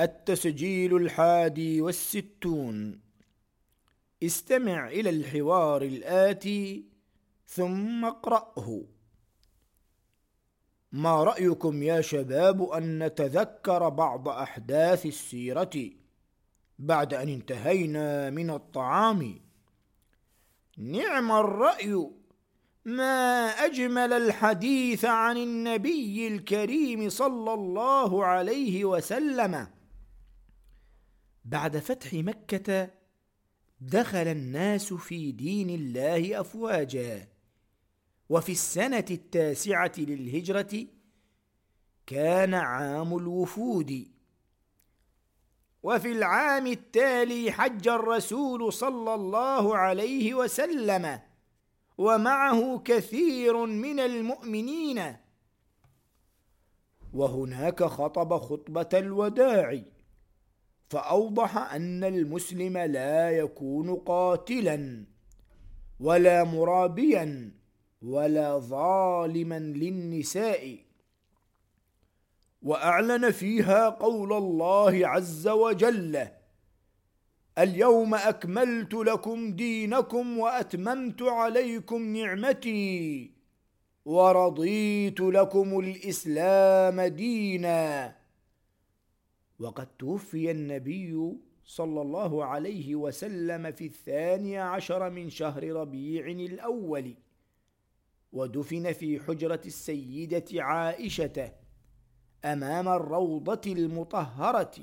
التسجيل الحادي والستون. استمع إلى الحوار الآتي ثم اقرأه. ما رأيكم يا شباب أن نتذكر بعض أحداث السيرة بعد أن انتهينا من الطعام؟ نعم الرأي. ما أجمل الحديث عن النبي الكريم صلى الله عليه وسلم. بعد فتح مكة دخل الناس في دين الله أفواجا. وفي السنة التاسعة للهجرة كان عام الوفود. وفي العام التالي حج الرسول صلى الله عليه وسلم. ومعه كثير من المؤمنين. وهناك خطب خطبة الوداع. فأوضح أن المسلم لا يكون قاتلا ولا مرابيا ولا ظالما للنساء. وأعلن فيها قول الله عز وجل اليوم أكملت لكم دينكم وأتممت عليكم نعمتي ورضيت لكم الإسلام دينا وقد توفي النبي صلى الله عليه وسلم في الثاني عشر من شهر ربيع الأول ودفن في حجرة السيدة عائشة أمام الروضة المطهرة.